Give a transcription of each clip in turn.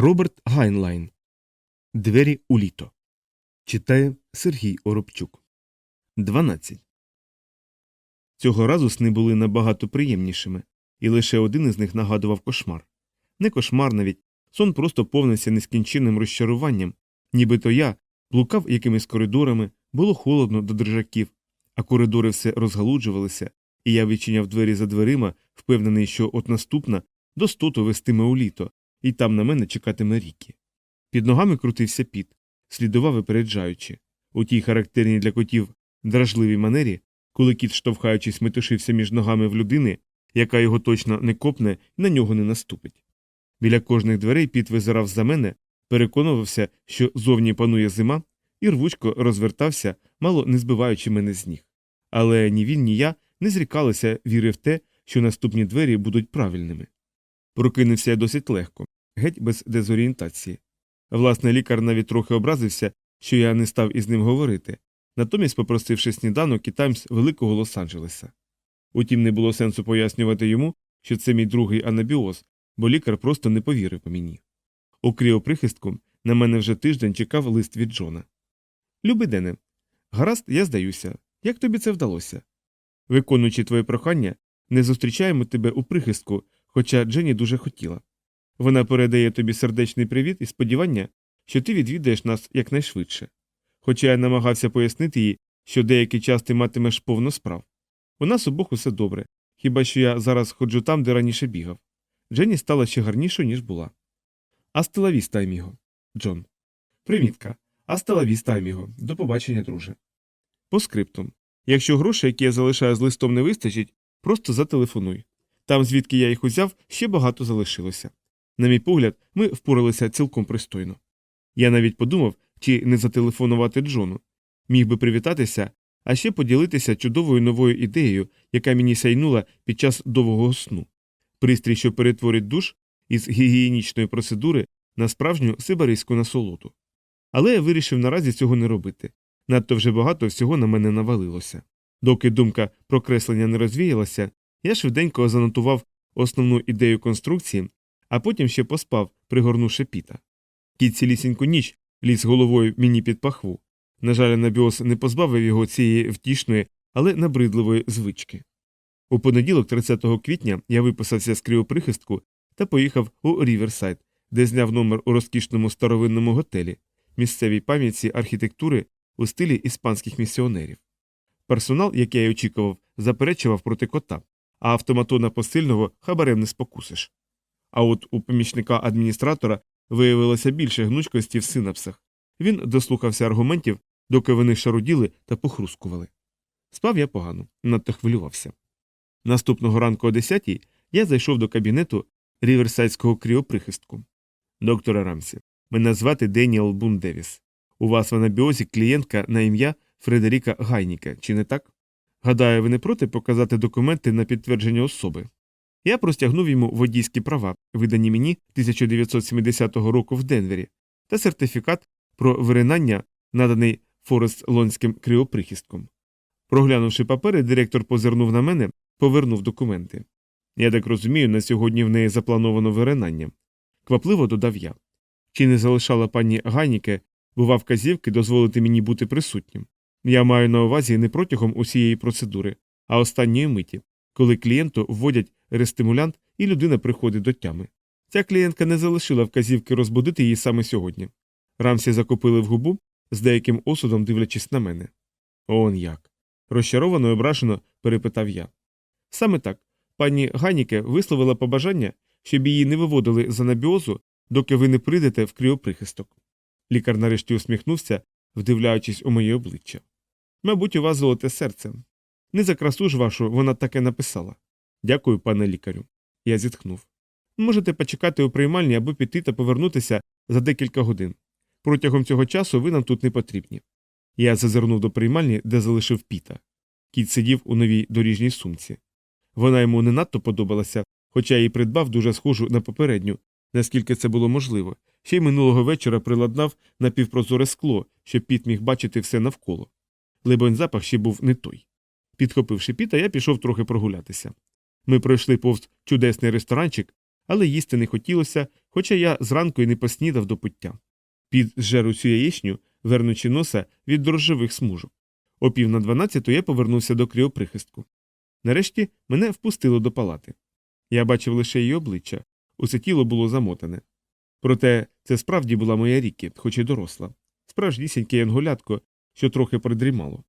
Роберт Гайнлайн. Двері у літо. Читає Сергій Оробчук. 12. Цього разу сни були набагато приємнішими, і лише один із них нагадував кошмар. Не кошмар навіть, сон просто повнився нескінченним розчаруванням, нібито я блукав якимись коридорами, було холодно до держаків, а коридори все розгалуджувалися, і я відчиняв двері за дверима, впевнений, що от наступна достоту вестиме у літо, і там на мене чекатиме ріки. Під ногами крутився піт, слідував випереджаючи. У тій характерній для котів дражливій манері, коли кіт, штовхаючись, метушився між ногами в людини, яка його точно не копне і на нього не наступить. Біля кожних дверей піт визирав за мене, переконувався, що зовні панує зима, і рвучко розвертався, мало не збиваючи мене з ніг. Але ні він, ні я не зрікалися віри в те, що наступні двері будуть правильними. Прокинувся я досить легко, геть без дезорієнтації. Власне, лікар навіть трохи образився, що я не став із ним говорити, натомість попросивши сніданок і таймс великого Лос-Анджелеса. Утім, не було сенсу пояснювати йому, що це мій другий анабіоз, бо лікар просто не повірив по мені. У кріоприхистку на мене вже тиждень чекав лист від Джона. Люби Дене, гаразд, я здаюся. Як тобі це вдалося? Виконуючи твоє прохання, не зустрічаємо тебе у прихистку, хоча Дженні дуже хотіла. Вона передає тобі сердечний привіт і сподівання, що ти відвідаєш нас якнайшвидше. Хоча я намагався пояснити їй, що деякий час ти матимеш повно справ. У нас обох усе добре, хіба що я зараз ходжу там, де раніше бігав. Дженні стала ще гарнішою, ніж була. Астелавіста, Еміго. Джон. Привітка. Астелавіста, Еміго. До побачення, друже. По скриптум. Якщо грошей, які я залишаю з листом, не вистачить, просто зателефонуй. Там, звідки я їх узяв, ще багато залишилося. На мій погляд, ми впоралися цілком пристойно. Я навіть подумав, чи не зателефонувати Джону. Міг би привітатися, а ще поділитися чудовою новою ідеєю, яка мені сяйнула під час довгого сну. Пристрій, що перетворить душ із гігієнічної процедури на справжню сибарийську насолоду. Але я вирішив наразі цього не робити. Надто вже багато всього на мене навалилося. Доки думка про креслення не розвіялася, я швиденько занотував основну ідею конструкції, а потім ще поспав, пригорнувши піта. Кіт цілісіньку ніч ліз головою мені під пахву. На жаль, Анабіос не позбавив його цієї втішної, але набридливої звички. У понеділок, 30 квітня, я виписався з кріоприхистку та поїхав у Ріверсайд, де зняв номер у розкішному старовинному готелі, місцевій пам'ятці архітектури у стилі іспанських місіонерів. Персонал, який я очікував, заперечував проти кота, а автоматона посильного хабарем не спокусиш. А от у помічника адміністратора виявилося більше гнучкості в синапсах. Він дослухався аргументів, доки вони шаруділи та похрускували. Спав я погано, надто хвилювався. Наступного ранку о 10 я зайшов до кабінету ріверсайдського кріоприхистку. Доктора Рамсі, мене звати Деніел Бун Девіс. У вас в анабіозі клієнтка на ім'я Фредеріка Гайніка, чи не так? Гадаю, ви не проти показати документи на підтвердження особи. Я простягнув йому водійські права, видані мені 1970 року в Денвері, та сертифікат про виринання, наданий Форест Лонським кріоприхистком. Проглянувши папери, директор позирнув на мене, повернув документи. Я так розумію, на сьогодні в неї заплановано виринання. Квапливо додав я. Чи не залишала пані Ганіке, бува вказівки дозволити мені бути присутнім? Я маю на увазі не протягом усієї процедури, а останньої миті, коли клієнту вводять рестимулянт і людина приходить до тями. Ця клієнтка не залишила вказівки розбудити її саме сьогодні. Рамсі закопили в губу, з деяким осудом дивлячись на мене. Он як. Розчаровано і ображено перепитав я. Саме так. Пані Ганіке висловила побажання, щоб її не виводили з анабіозу, доки ви не прийдете в кріоприхисток. Лікар нарешті усміхнувся, вдивляючись у моє обличчя. Мабуть, у вас золоте серце. Не за красу ж вашу вона таке написала. Дякую, пане лікарю. Я зітхнув. Можете почекати у приймальні або піти та повернутися за декілька годин. Протягом цього часу ви нам тут не потрібні. Я зазирнув до приймальні, де залишив піта. Кіт сидів у новій доріжній сумці. Вона йому не надто подобалася, хоча її придбав дуже схожу на попередню, наскільки це було можливо, ще й минулого вечора приладнав напівпрозоре скло, щоб піт міг бачити все навколо. Либонь запах ще був не той. Підхопивши піта, я пішов трохи прогулятися. Ми пройшли повз чудесний ресторанчик, але їсти не хотілося, хоча я зранку й не поснідав до пуття. Під зжер усю яєчню, вернучи носа від дрожжевих смужок. О пів на дванадцяту я повернувся до кріоприхистку. Нарешті мене впустило до палати. Я бачив лише її обличчя, усе тіло було замотане. Проте це справді була моя ріки, хоч і доросла, справжнісіньке янголятко, що трохи придрімало.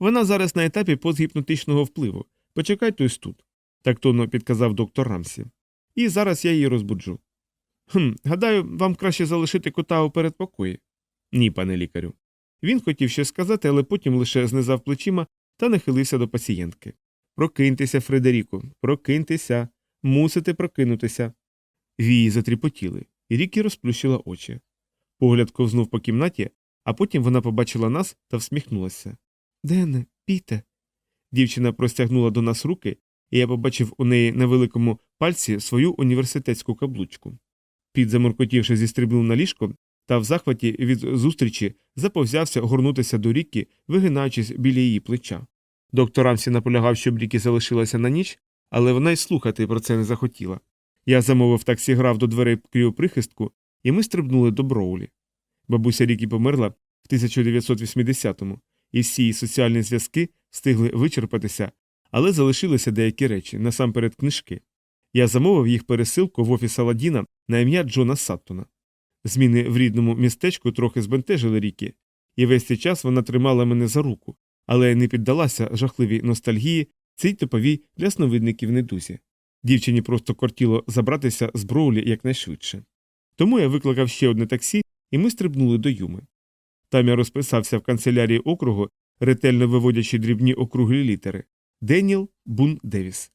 Вона зараз на етапі постгіпнотичного впливу. Почекайте ось тут, так тонно підказав доктор Рамсі. І зараз я її розбуджу. Хм, гадаю, вам краще залишити кота у передпокої. Ні, пане лікарю. Він хотів щось сказати, але потім лише знизав плечима та нахилився до пацієнтки. Прокиньтеся, Фредеріку, прокиньтеся, мусите прокинутися. Вії затріпотіли, і Рікі розплющила очі. Погляд ковзнув по кімнаті, а потім вона побачила нас та всміхнулася. Дене, піте. Дівчина простягнула до нас руки, і я побачив у неї на великому пальці свою університетську каблучку. Під заморкотівши зістрибнув на ліжко та в захваті від зустрічі заповзявся горнутися до ріки, вигинаючись біля її плеча. Доктор Рамсі наполягав, щоб Рікі залишилася на ніч, але вона й слухати про це не захотіла. Я замовив таксі грав до дверей кріоприхистку, і ми стрибнули до Броулі. Бабуся Рікі померла в 1980-му, і всі її соціальні зв'язки встигли вичерпатися, але залишилися деякі речі, насамперед книжки. Я замовив їх пересилку в офіс Аладдіна на ім'я Джона Саттона. Зміни в рідному містечку трохи збентежили ріки, і весь цей час вона тримала мене за руку, але не піддалася жахливій ностальгії цій топовій для сновидників недузі. Дівчині просто кортіло забратися з Броулі якнайшвидше. Тому я викликав ще одне таксі, і ми стрибнули до Юми. Там я розписався в канцелярії округу, ретельно виводячи дрібні округлі літери Деніел Бун Девіс.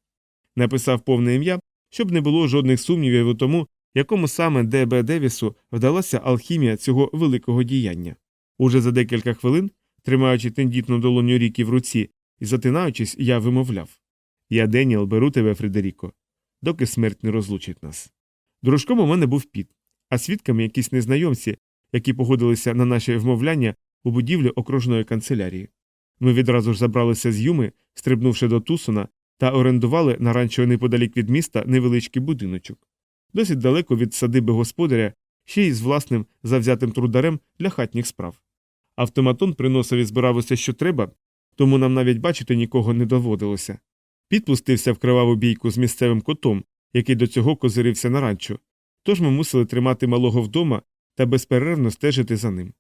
Написав повне ім'я, щоб не було жодних сумнівів у тому, якому саме Д.Б. Девісу вдалася алхімія цього великого діяння. Уже за декілька хвилин, тримаючи тендітну долоню ріки в руці і затинаючись, я вимовляв Я, Деніел, беру тебе, Фредеріко, доки смерть не розлучить нас. Дружком у мене був піт, а свідками якісь незнайомці, які погодилися на наші вмовляння у будівлі окружної канцелярії. Ми відразу ж забралися з Юми, стрибнувши до Тусона, та орендували на ранчо неподалік від міста невеличкий будиночок, досить далеко від садиби господаря, ще й з власним завзятим трударем для хатніх справ. Автоматон приносив і збирав усе, що треба, тому нам навіть бачити нікого не доводилося. Підпустився в криваву бійку з місцевим котом, який до цього козирився на ранчо, тож ми мусили тримати малого вдома та безперервно стежити за ним.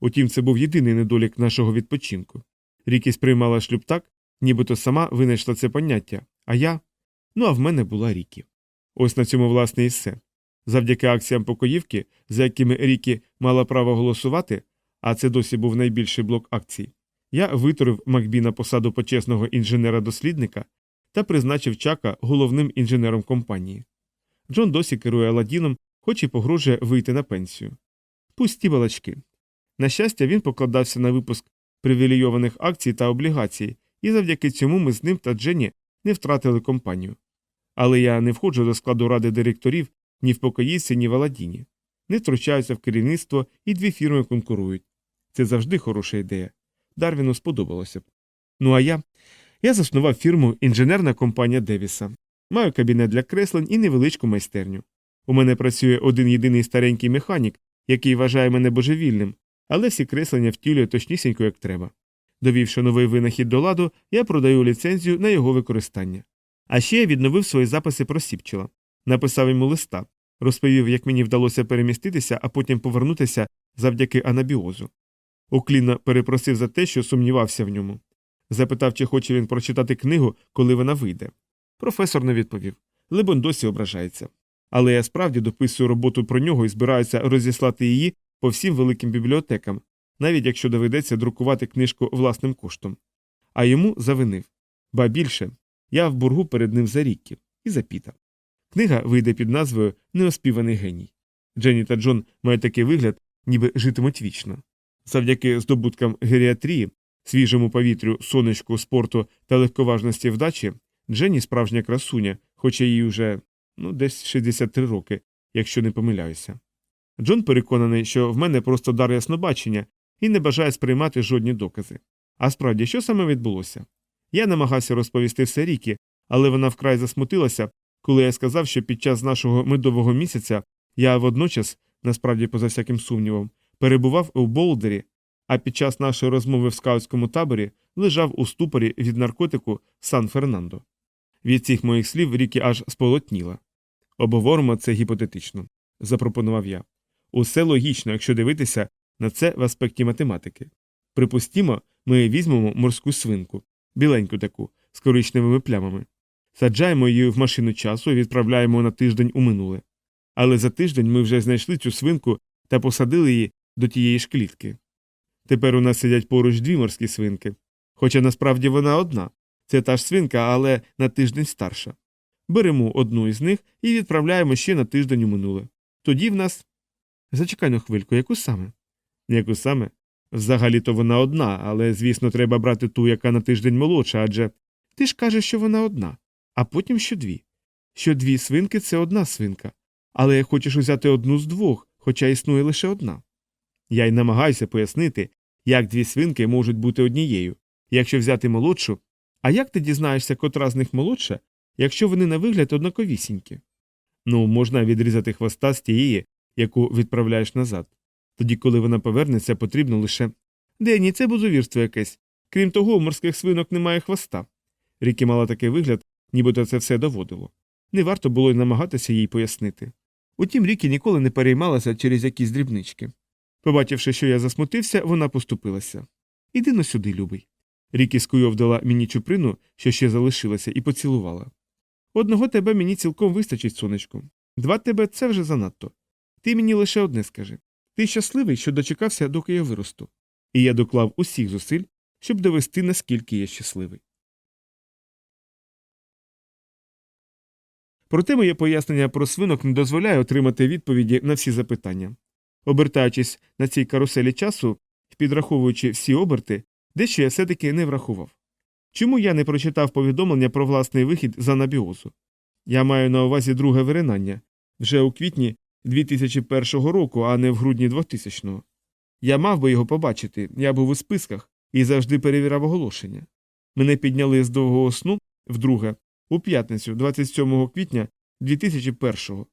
Утім, це був єдиний недолік нашого відпочинку. Рікі сприймала шлюб так, нібито сама винайшла це поняття, а я. Ну а в мене була Рікі. Ось на цьому, власне, і все. Завдяки акціям покоївки, за якими Рікі мала право голосувати, а це досі був найбільший блок акцій, я витурив Макбі на посаду почесного інженера-дослідника та призначив Чака головним інженером компанії. Джон досі керує Аладдіном, хоч і погрожує вийти на пенсію. Пусті балачки. На щастя, він покладався на випуск привілейованих акцій та облігацій, і завдяки цьому ми з ним та Дженні не втратили компанію. Але я не входжу до складу ради директорів ні в покоївці, ні в Аладдіні. Не втручаюся в керівництво і дві фірми конкурують. Це завжди хороша ідея. Дарвіну сподобалося б. Ну а я. Я заснував фірму інженерна компанія Девіса. Маю кабінет для креслень і невеличку майстерню. У мене працює один єдиний старенький механік, який вважає мене божевільним, але всі креслення втілює точнісінько, як треба. Довівши новий винахід до ладу, я продаю ліцензію на його використання. А ще я відновив свої записи про Сіпчела, написав йому листа, розповів, як мені вдалося переміститися, а потім повернутися завдяки анабіозу. Уклінно перепросив за те, що сумнівався в ньому. Запитав, чи хоче він прочитати книгу, коли вона вийде. Професор не відповів. Либон досі ображається. Але я справді дописую роботу про нього і збираюся розіслати її по всім великим бібліотекам, навіть якщо доведеться друкувати книжку власним коштом. А йому завинив. Ба більше, я в боргу перед ним за рікки і за піта. Книга вийде під назвою Неоспіваний геній. Дженні та Джон мають такий вигляд, ніби житимуть вічно. Завдяки здобуткам геріатрії, свіжому повітрю, сонечку, спорту та легковажності вдачі, Дженні справжня красуня, хоча їй уже ну, десь 63 роки, якщо не помиляюся. Джон переконаний, що в мене просто дар яснобачення і не бажає сприймати жодні докази. А справді, що саме відбулося? Я намагався розповісти все Рікі, але вона вкрай засмутилася коли я сказав, що під час нашого медового місяця я водночас, насправді поза всяким сумнівом, перебував у Болдері, а під час нашої розмови в скаутському таборі лежав у ступорі від наркотику Сан Фернандо. Від цих моїх слів Рікі аж сполотніла. Обговоримо це гіпотетично, запропонував я. Усе логічно, якщо дивитися на це в аспекті математики. Припустімо, ми візьмемо морську свинку, біленьку таку, з коричневими плямами, саджаємо її в машину часу і відправляємо на тиждень у минуле. Але за тиждень ми вже знайшли цю свинку та посадили її до тієї ж клітки. Тепер у нас сидять поруч дві морські свинки. Хоча насправді вона одна це та ж свинка, але на тиждень старша. Беремо одну із них і відправляємо ще на тиждень у минуле. Тоді в нас. Зачекай на хвильку, яку саме? Яку саме? Взагалі то вона одна, але, звісно, треба брати ту, яка на тиждень молодша, адже ти ж кажеш, що вона одна, а потім що дві. Що дві свинки це одна свинка, але хочеш узяти одну з двох, хоча існує лише одна. Я й намагаюся пояснити, як дві свинки можуть бути однією, якщо взяти молодшу, а як ти дізнаєшся, котра з них молодша, якщо вони на вигляд однаковісінькі? Ну, можна відрізати хвоста з тієї, яку відправляєш назад. Тоді, коли вона повернеться, потрібно лише. Дені, це бузовірство якесь. Крім того, у морських свинок немає хвоста. Рікі мала такий вигляд, нібито це все доводило. Не варто було й намагатися їй пояснити. Утім, Рікі ніколи не переймалася через якісь дрібнички. Побачивши, що я засмутився, вона поступилася. Іди но сюди, любий. Рікі скуйовдала мені чуприну, що ще залишилася, і поцілувала. Одного тебе мені цілком вистачить, сонечку. Два тебе це вже занадто. Ти мені лише одне скажи ти щасливий, що дочекався, доки я виросту. І я доклав усіх зусиль, щоб довести, наскільки я щасливий. Проте моє пояснення про свинок не дозволяє отримати відповіді на всі запитання. Обертаючись на цій каруселі часу підраховуючи всі оберти, дещо я все таки не врахував. Чому я не прочитав повідомлення про власний вихід з анабіозу? Я маю на увазі друге виринання вже у квітні 2001 року, а не в грудні 2000-го. Я мав би його побачити, я був у списках і завжди перевіряв оголошення. Мене підняли з довгого сну вдруге, у п'ятницю, 27 квітня 2001-го.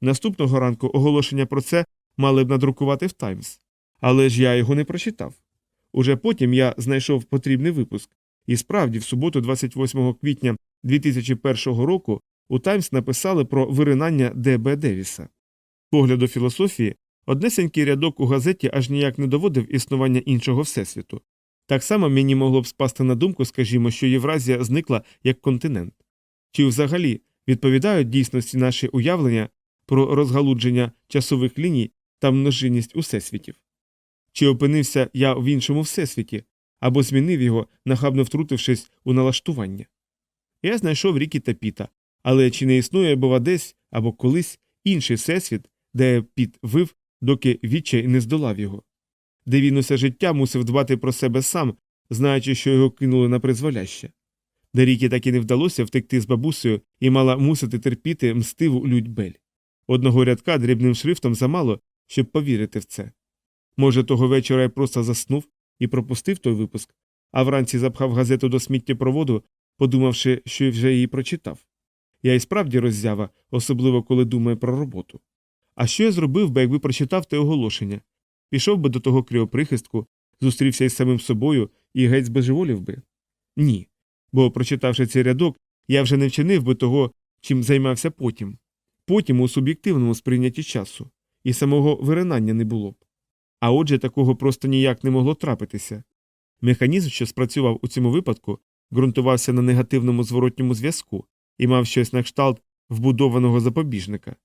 Наступного ранку оголошення про це мали б надрукувати в Таймс. Але ж я його не прочитав. Уже потім я знайшов потрібний випуск, і справді, в суботу, 28 квітня 2001 року, у Таймс написали про виринання Д.Б. Девіса. З погляду філософії, однісінький рядок у газеті аж ніяк не доводив існування іншого всесвіту. Так само мені могло б спасти на думку, скажімо, що Євразія зникла як континент. Чи взагалі відповідають дійсності наші уявлення про розгалудження часових ліній та множинність усесвітів? Чи опинився я в іншому всесвіті або змінив його, нахабно втрутившись у налаштування? Я знайшов ріки та піта, але чи не існує, бува, десь або колись інший всесвіт, де піт вив, доки відчай не здолав його, де він усе життя мусив дбати про себе сам, знаючи, що його кинули на призволяще, де ріки так і не вдалося втекти з бабусею і мала мусити терпіти мстиву лють бель. Одного рядка дрібним шрифтом замало, щоб повірити в це. Може, того вечора я просто заснув і пропустив той випуск, а вранці запхав газету до сміттєпроводу, подумавши, що вже її прочитав. Я і справді роззява, особливо коли думаю про роботу. А що я зробив би, якби прочитав те оголошення? Пішов би до того кріоприхистку, зустрівся із самим собою і геть збожеволів би? Ні. Бо, прочитавши цей рядок, я вже не вчинив би того, чим займався потім. Потім у суб'єктивному сприйнятті часу, і самого виринання не було б. А отже, такого просто ніяк не могло трапитися. Механізм, що спрацював у цьому випадку, ґрунтувався на негативному зворотньому зв'язку і мав щось на кшталт вбудованого запобіжника.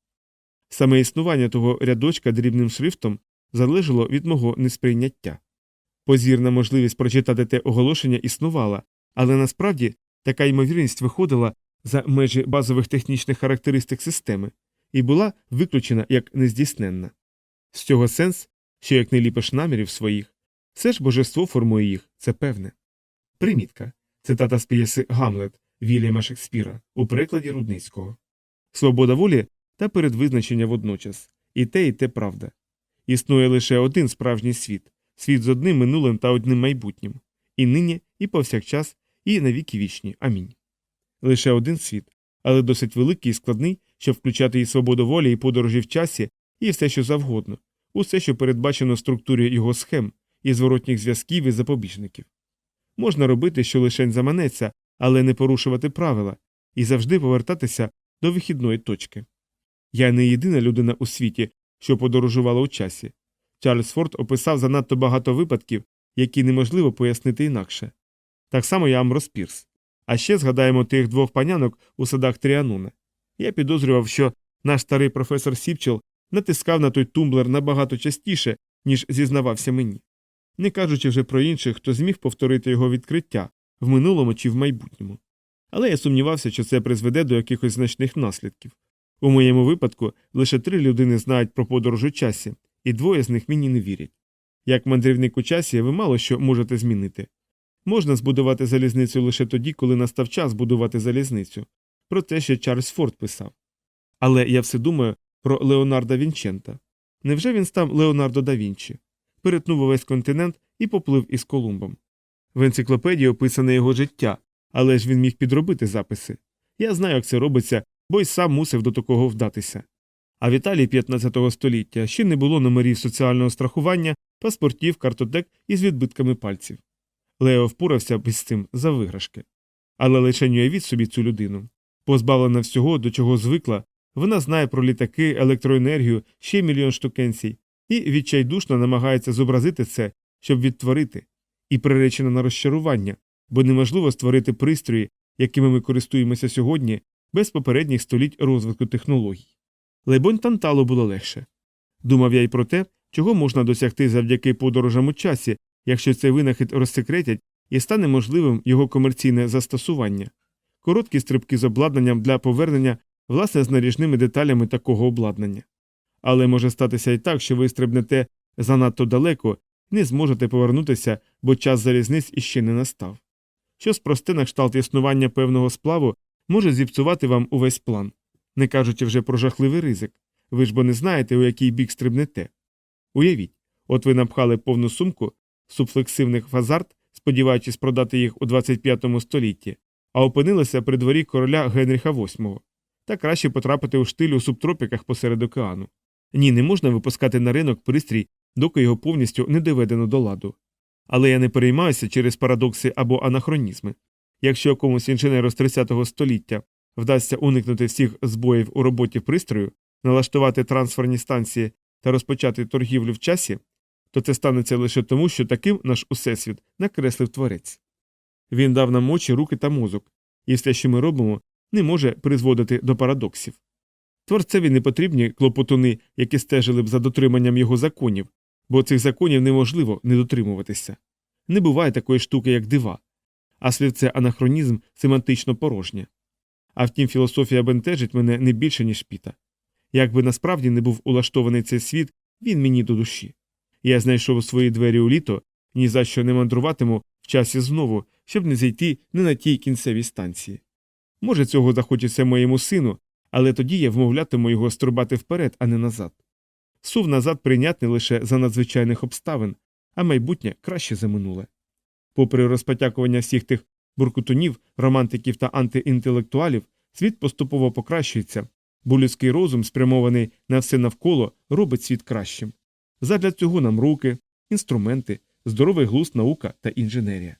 Саме існування того рядочка дрібним шрифтом залежало від мого несприйняття. Позірна можливість прочитати те оголошення існувала, але насправді така ймовірність виходила за межі базових технічних характеристик системи і була виключена як нездійсненна. З цього сенс, що як не ліпиш намірів своїх, все ж божество формує їх, це певне. Примітка. Цитата з п'єси Гамлет Вільяма Шекспіра у перекладі Рудницького. Свобода волі та передвизначення водночас. І те, і те правда. Існує лише один справжній світ світ з одним минулим та одним майбутнім. І нині, і повсякчас, і навіки вічні. Амінь. Лише один світ, але досить великий і складний, щоб включати і свободу волі, і подорожі в часі, і все, що завгодно, усе, що передбачено в структурі його схем, і зворотніх зв'язків і запобіжників. Можна робити, що лишень заманеться, але не порушувати правила, і завжди повертатися до вихідної точки. Я не єдина людина у світі, що подорожувала у часі. Чарльз Форд описав занадто багато випадків, які неможливо пояснити інакше. Так само і Амброс Пірс. А ще згадаємо тих двох панянок у садах Тріануна. Я підозрював, що наш старий професор Сіпчел натискав на той тумблер набагато частіше, ніж зізнавався мені, не кажучи вже про інших, хто зміг повторити його відкриття в минулому чи в майбутньому. Але я сумнівався, що це призведе до якихось значних наслідків. У моєму випадку лише три людини знають про подорож у часі, і двоє з них мені не вірять. Як мандрівник у часі, ви мало що можете змінити. Можна збудувати залізницю лише тоді, коли настав час будувати залізницю. Про те, що Чарльз Форд писав. Але я все думаю про Леонарда Вінчента. Невже він став Леонардо да Вінчі? Перетнув увесь континент і поплив із Колумбом. В енциклопедії описане його життя, але ж він міг підробити записи. Я знаю, як це робиться, бо й сам мусив до такого вдатися. А в Італії 15 століття ще не було номерів соціального страхування, паспортів, картотек із відбитками пальців. Лео впорався б із цим за виграшки. Але лише уявіть собі цю людину. Позбавлена всього, до чого звикла, вона знає про літаки, електроенергію, ще мільйон штукенцій, і відчайдушно намагається зобразити це, щоб відтворити, і приречена на розчарування, бо неможливо створити пристрої, якими ми користуємося сьогодні, без попередніх століть розвитку технологій. Лебонь Танталу було легше. Думав я й про те, чого можна досягти завдяки подорожам у часі, якщо цей винахід розсекретять і стане можливим його комерційне застосування, короткі стрибки з обладнанням для повернення власне з наріжними деталями такого обладнання. Але може статися і так, що ви стрибнете занадто далеко не зможете повернутися, бо час залізниць іще не настав. Щось просте на кшталт існування певного сплаву може зіпсувати вам увесь план, не кажучи вже про жахливий ризик. Ви ж бо не знаєте, у який бік стрибнете. Уявіть, от ви напхали повну сумку субфлексивних фазарт, сподіваючись продати їх у 25 столітті, а опинилися при дворі короля Генріха VIII. Та краще потрапити у штиль у субтропіках посеред океану. Ні, не можна випускати на ринок пристрій, доки його повністю не доведено до ладу. Але я не переймаюся через парадокси або анахронізми. Якщо якомусь інженеру з 30-го століття вдасться уникнути всіх збоїв у роботі пристрою, налаштувати трансферні станції та розпочати торгівлю в часі, то це станеться лише тому, що таким наш усесвіт накреслив творець. Він дав нам очі, руки та мозок, і все, що ми робимо, не може призводити до парадоксів. Творцеві не потрібні клопотуни, які стежили б за дотриманням його законів, бо цих законів неможливо не дотримуватися. Не буває такої штуки, як дива, а слівце анахронізм семантично порожнє. А втім, філософія бентежить мене не більше, ніж піта. Якби насправді не був улаштований цей світ, він мені до душі. Я знайшов свої двері у літо, ні за що не мандруватиму в часі знову, щоб не зайти не на тій кінцевій станції. Може, цього захочеться моєму сину, але тоді я вмовлятиму його струбати вперед, а не назад. Сув назад прийнятний лише за надзвичайних обставин, а майбутнє краще за минуле. Попри розпотякування всіх тих буркутунів, романтиків та антиінтелектуалів, світ поступово покращується, бо людський розум, спрямований на все навколо, робить світ кращим. Задля цього нам руки, інструменти, здоровий глузд, наука та інженерія.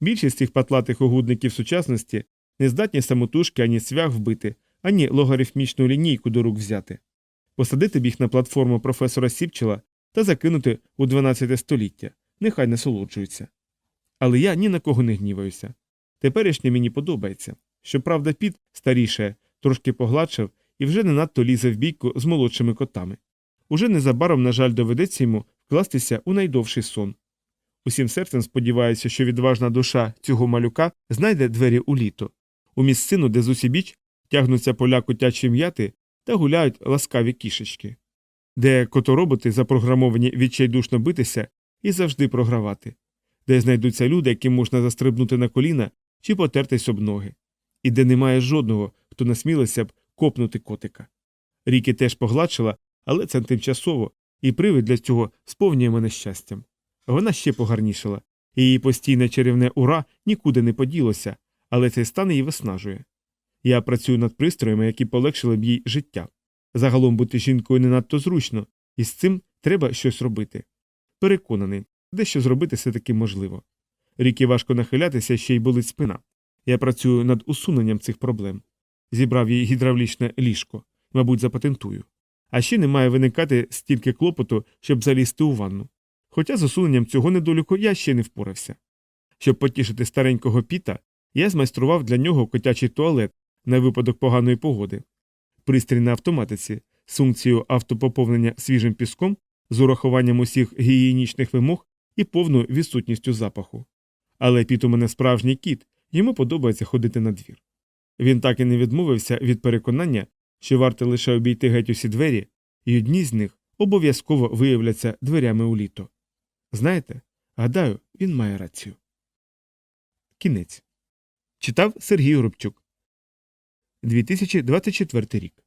Більшість цих патлатих угодників сучасності не здатні самотужки ані свях вбити, ані логарифмічну лінійку до рук взяти, посадити б їх на платформу професора Сіпчела та закинути у 12 століття, нехай насолоджуються. Але я ні на кого не гніваюся. Теперішнє мені подобається. Щоправда, піт старіше, трошки погладшав і вже не надто лізе в бійку з молодшими котами. Уже незабаром, на жаль, доведеться йому вкластися у найдовший сон. Усім серцем сподіваюся, що відважна душа цього малюка знайде двері у літо, у місцину, де зусібіч тягнуться поля котячі м'яти та гуляють ласкаві кішечки, де котороботи запрограмовані відчайдушно битися і завжди програвати, де знайдуться люди, яким можна застрибнути на коліна чи потертись об ноги, і де немає жодного, хто насмілився б копнути котика. Ріки теж погладшила, але це тимчасово, і привид для цього сповнює мене щастям. Вона ще погарнішала, і її постійне чарівне ура нікуди не поділося, але цей стан її виснажує. Я працюю над пристроями, які полегшили б їй життя. Загалом бути жінкою не надто зручно, і з цим треба щось робити. Переконаний, дещо зробити все таки можливо. Ріки важко нахилятися, ще й болить спина. Я працюю над усуненням цих проблем. Зібрав їй гідравлічне ліжко, мабуть, запатентую. А ще не має виникати стільки клопоту, щоб залізти у ванну. Хоча з усуненням цього недоліку я ще не впорався. Щоб потішити старенького піта, я змайстрував для нього котячий туалет на випадок поганої погоди. Пристрій на автоматиці з функцією автопоповнення свіжим піском, з урахуванням усіх гігієнічних вимог і повною відсутністю запаху. Але піт у мене справжній кіт, йому подобається ходити на двір. Він так і не відмовився від переконання, що варто лише обійти геть усі двері, і одні з них обов'язково виявляться дверями у літо. Знаєте, гадаю, він має рацію. Кінець. Читав Сергій Горобчук. 2024 рік.